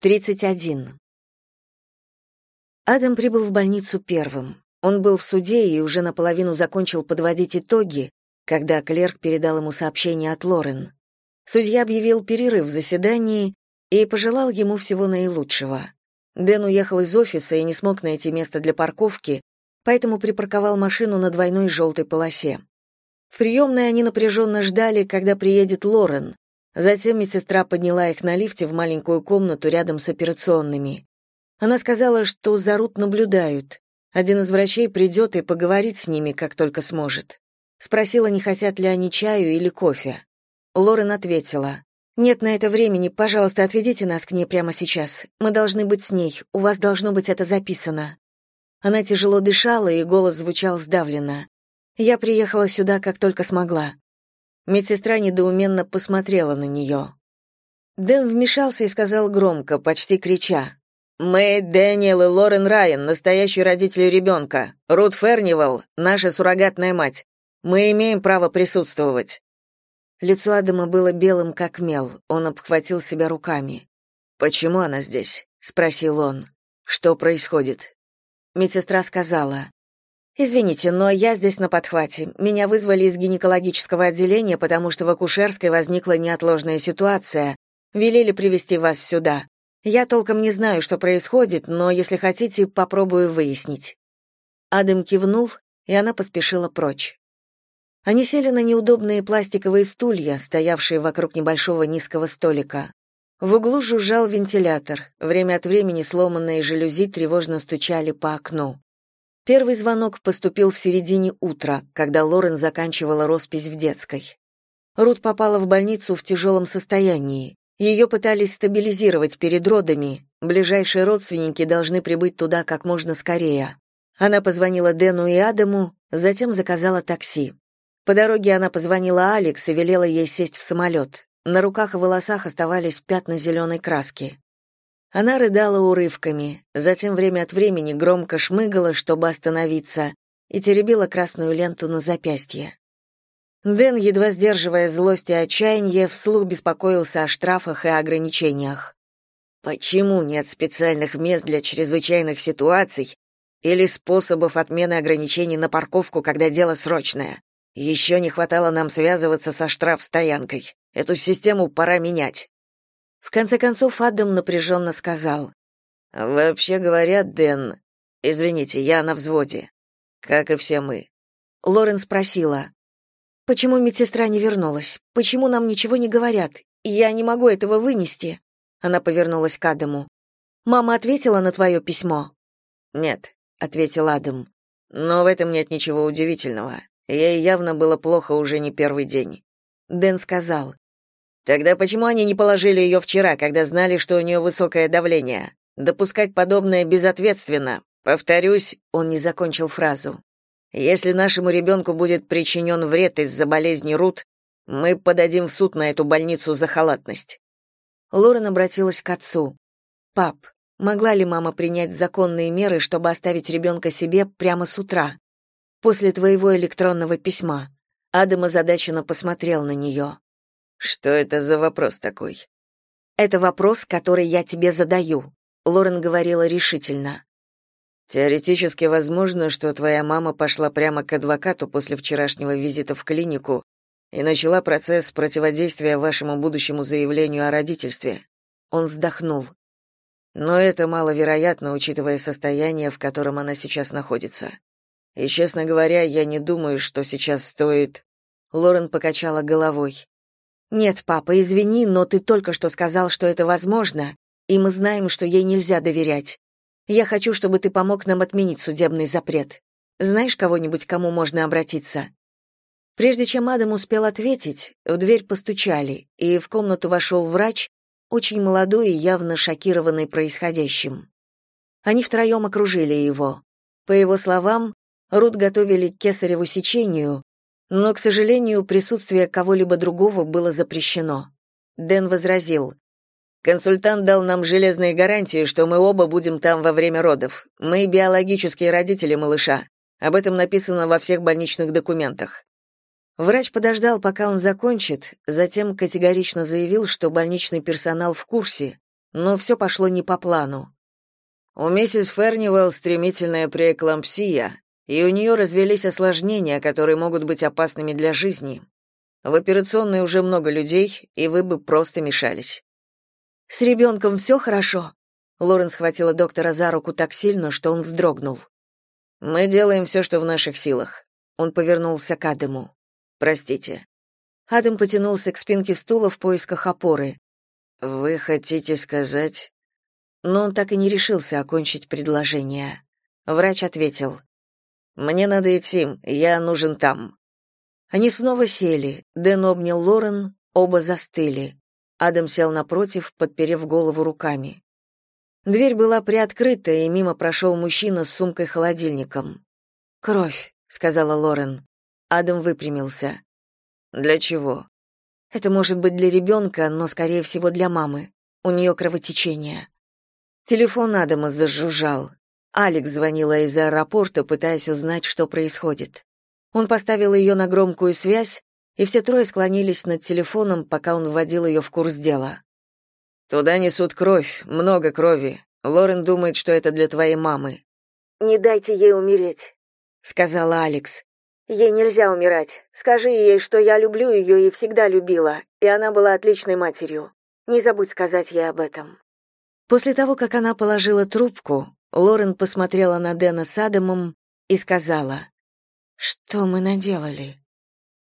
31. Адам прибыл в больницу первым. Он был в суде и уже наполовину закончил подводить итоги, когда клерк передал ему сообщение от Лорен. Судья объявил перерыв в заседании и пожелал ему всего наилучшего. Дэн уехал из офиса и не смог найти место для парковки, поэтому припарковал машину на двойной желтой полосе. В приемной они напряженно ждали, когда приедет Лорен, Затем медсестра подняла их на лифте в маленькую комнату рядом с операционными. Она сказала, что за Рут наблюдают. Один из врачей придет и поговорит с ними, как только сможет. Спросила, не хотят ли они чаю или кофе. Лорен ответила, «Нет на это времени, пожалуйста, отведите нас к ней прямо сейчас. Мы должны быть с ней, у вас должно быть это записано». Она тяжело дышала, и голос звучал сдавленно. «Я приехала сюда, как только смогла. Медсестра недоуменно посмотрела на нее. Дэн вмешался и сказал громко, почти крича. «Мы, Дэниел и Лорен Райан, настоящие родители ребенка. Рут Фернивал, наша суррогатная мать. Мы имеем право присутствовать». Лицо Адама было белым, как мел. Он обхватил себя руками. «Почему она здесь?» — спросил он. «Что происходит?» Медсестра сказала. Извините, но я здесь на подхвате. Меня вызвали из гинекологического отделения, потому что в акушерской возникла неотложная ситуация. Велели привести вас сюда. Я толком не знаю, что происходит, но если хотите, попробую выяснить. Адам кивнул, и она поспешила прочь. Они сели на неудобные пластиковые стулья, стоявшие вокруг небольшого низкого столика. В углу жужжал вентилятор. Время от времени сломанные жалюзи тревожно стучали по окну. Первый звонок поступил в середине утра, когда Лорен заканчивала роспись в детской. Рут попала в больницу в тяжелом состоянии. Ее пытались стабилизировать перед родами. Ближайшие родственники должны прибыть туда как можно скорее. Она позвонила Дэну и Адаму, затем заказала такси. По дороге она позвонила Алекс и велела ей сесть в самолет. На руках и волосах оставались пятна зеленой краски. Она рыдала урывками, затем время от времени громко шмыгала, чтобы остановиться, и теребила красную ленту на запястье. Дэн, едва сдерживая злость и отчаяние, вслух беспокоился о штрафах и ограничениях. Почему нет специальных мест для чрезвычайных ситуаций или способов отмены ограничений на парковку, когда дело срочное? Еще не хватало нам связываться со штрафстоянкой. Эту систему пора менять. В конце концов Адам напряженно сказал. «Вообще говоря, Дэн, извините, я на взводе, как и все мы». Лорен спросила. «Почему медсестра не вернулась? Почему нам ничего не говорят? Я не могу этого вынести». Она повернулась к Адаму. «Мама ответила на твое письмо?» «Нет», — ответил Адам. «Но в этом нет ничего удивительного. Ей явно было плохо уже не первый день». Дэн сказал. Тогда почему они не положили ее вчера, когда знали, что у нее высокое давление? Допускать подобное безответственно. Повторюсь, он не закончил фразу. Если нашему ребенку будет причинен вред из-за болезни Рут, мы подадим в суд на эту больницу за халатность. Лорен обратилась к отцу. Пап, могла ли мама принять законные меры, чтобы оставить ребенка себе прямо с утра? После твоего электронного письма. Адам озадаченно посмотрел на нее. Что это за вопрос такой? Это вопрос, который я тебе задаю, Лорен говорила решительно. Теоретически возможно, что твоя мама пошла прямо к адвокату после вчерашнего визита в клинику и начала процесс противодействия вашему будущему заявлению о родительстве. Он вздохнул. Но это маловероятно, учитывая состояние, в котором она сейчас находится. И, честно говоря, я не думаю, что сейчас стоит... Лорен покачала головой. Нет, папа, извини, но ты только что сказал, что это возможно, и мы знаем, что ей нельзя доверять. Я хочу, чтобы ты помог нам отменить судебный запрет. Знаешь кого-нибудь, кому можно обратиться? Прежде чем Адам успел ответить, в дверь постучали, и в комнату вошел врач, очень молодой и явно шокированный происходящим. Они втроем окружили его. По его словам, Рут готовили к кесареву сечению, но, к сожалению, присутствие кого-либо другого было запрещено. Дэн возразил. «Консультант дал нам железные гарантии, что мы оба будем там во время родов. Мы биологические родители малыша. Об этом написано во всех больничных документах». Врач подождал, пока он закончит, затем категорично заявил, что больничный персонал в курсе, но все пошло не по плану. У миссис Фернивелл стремительная преэклампсия, и у нее развелись осложнения, которые могут быть опасными для жизни. В операционной уже много людей, и вы бы просто мешались. С ребенком все хорошо. Лорен схватила доктора за руку так сильно, что он вздрогнул. Мы делаем все, что в наших силах. Он повернулся к Адаму. Простите. Адам потянулся к спинке стула в поисках опоры. Вы хотите сказать? Но он так и не решился окончить предложение. Врач ответил: Мне надо идти, я нужен там. Они снова сели. Дэн обнял Лорен, оба застыли. Адам сел напротив, подперев голову руками. Дверь была приоткрыта, и мимо прошел мужчина с сумкой-холодильником. «Кровь», — сказала Лорен. Адам выпрямился. «Для чего?» «Это может быть для ребенка, но, скорее всего, для мамы. У нее кровотечение». Телефон Адама зажужжал. Алекс звонила из аэропорта, пытаясь узнать, что происходит. Он поставил ее на громкую связь, и все трое склонились над телефоном, пока он вводил ее в курс дела. Туда несут кровь, много крови. Лорен думает, что это для твоей мамы. Не дайте ей умереть, сказала Алекс. Ей нельзя умирать. Скажи ей, что я люблю ее и всегда любила, и она была отличной матерью. Не забудь сказать ей об этом. После того, как она положила трубку, Лорен посмотрела на Дэна с Адамом и сказала: "Что мы наделали?"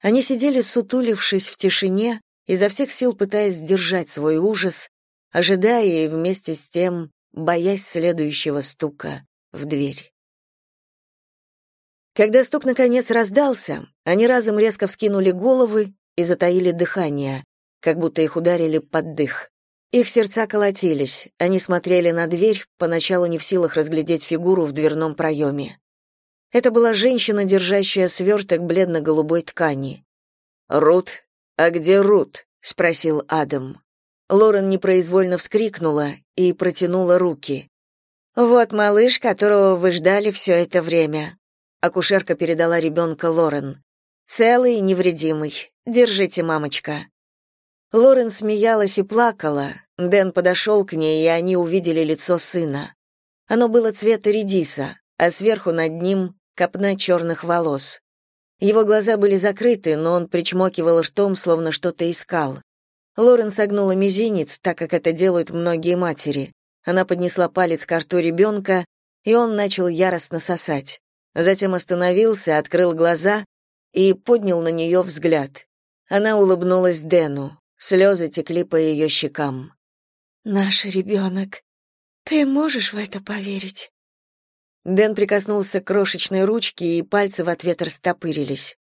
Они сидели сутулившись в тишине, изо всех сил пытаясь сдержать свой ужас, ожидая и вместе с тем боясь следующего стука в дверь. Когда стук наконец раздался, они разом резко вскинули головы и затаили дыхание, как будто их ударили под дых. Их сердца колотились, они смотрели на дверь, поначалу не в силах разглядеть фигуру в дверном проеме. Это была женщина, держащая сверток бледно-голубой ткани. «Рут? А где Рут?» — спросил Адам. Лорен непроизвольно вскрикнула и протянула руки. «Вот малыш, которого вы ждали все это время». Акушерка передала ребенка Лорен. «Целый и невредимый. Держите, мамочка». Лорен смеялась и плакала. Дэн подошел к ней, и они увидели лицо сына. Оно было цвета редиса, а сверху над ним копна черных волос. Его глаза были закрыты, но он причмокивал ртом, словно что-то искал. Лорен согнула мизинец, так как это делают многие матери. Она поднесла палец к рту ребенка, и он начал яростно сосать. Затем остановился, открыл глаза и поднял на нее взгляд. Она улыбнулась Дэну. Слезы текли по ее щекам. «Наш ребенок. Ты можешь в это поверить?» Дэн прикоснулся к крошечной ручке, и пальцы в ответ растопырились.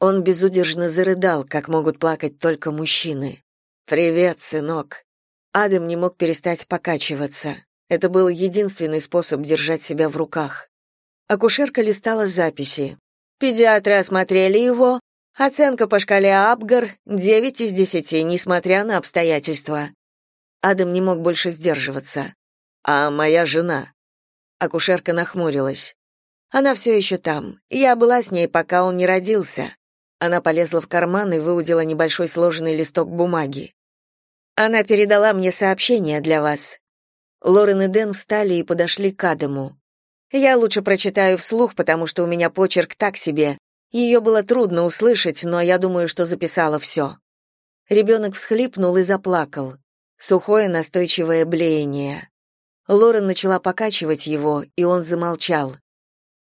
Он безудержно зарыдал, как могут плакать только мужчины. «Привет, сынок». Адам не мог перестать покачиваться. Это был единственный способ держать себя в руках. Акушерка листала записи. Педиатры осмотрели его. Оценка по шкале Абгар — 9 из 10, несмотря на обстоятельства. Адам не мог больше сдерживаться. «А моя жена?» Акушерка нахмурилась. «Она все еще там. Я была с ней, пока он не родился. Она полезла в карман и выудила небольшой сложенный листок бумаги. Она передала мне сообщение для вас. Лорен и Дэн встали и подошли к Адаму. Я лучше прочитаю вслух, потому что у меня почерк так себе. Ее было трудно услышать, но я думаю, что записала все». Ребенок всхлипнул и заплакал. Сухое настойчивое блеяние. Лорен начала покачивать его, и он замолчал.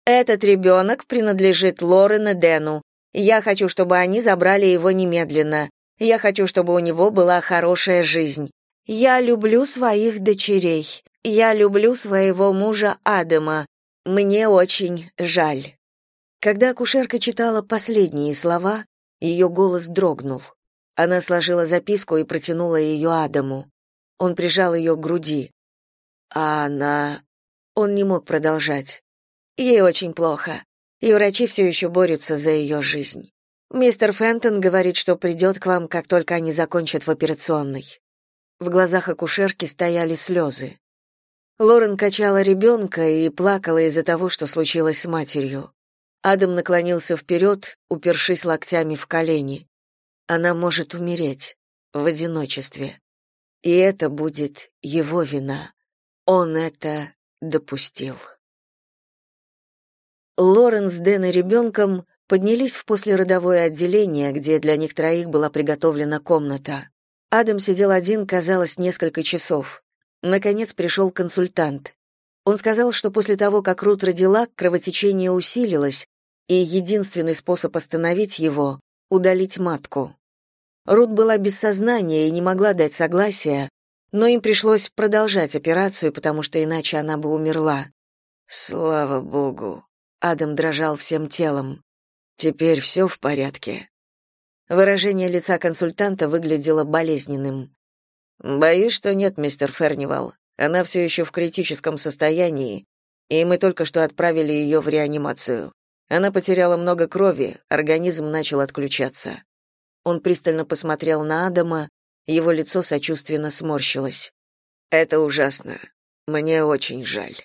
«Этот ребенок принадлежит Лорен и Дэну. Я хочу, чтобы они забрали его немедленно. Я хочу, чтобы у него была хорошая жизнь. Я люблю своих дочерей. Я люблю своего мужа Адама. Мне очень жаль. Когда акушерка читала последние слова, ее голос дрогнул. Она сложила записку и протянула ее Адаму. Он прижал ее к груди. А она... Он не мог продолжать. Ей очень плохо и врачи все еще борются за ее жизнь. Мистер Фентон говорит, что придет к вам, как только они закончат в операционной. В глазах акушерки стояли слезы. Лорен качала ребенка и плакала из-за того, что случилось с матерью. Адам наклонился вперед, упершись локтями в колени. Она может умереть в одиночестве. и это будет его вина. Он это допустил. Лорен с Дэн и ребенком поднялись в послеродовое отделение, где для них троих была приготовлена комната. Адам сидел один, казалось, несколько часов. Наконец пришел консультант. Он сказал, что после того, как Рут родила, кровотечение усилилось, и единственный способ остановить его — удалить матку. Рут была без сознания и не могла дать согласия, но им пришлось продолжать операцию, потому что иначе она бы умерла. Слава богу. Адам дрожал всем телом. Теперь все в порядке. Выражение лица консультанта выглядело болезненным. Боюсь, что нет, мистер Фернивал. Она все еще в критическом состоянии, и мы только что отправили ее в реанимацию. Она потеряла много крови, организм начал отключаться. Он пристально посмотрел на Адама, его лицо сочувственно сморщилось. Это ужасно. Мне очень жаль.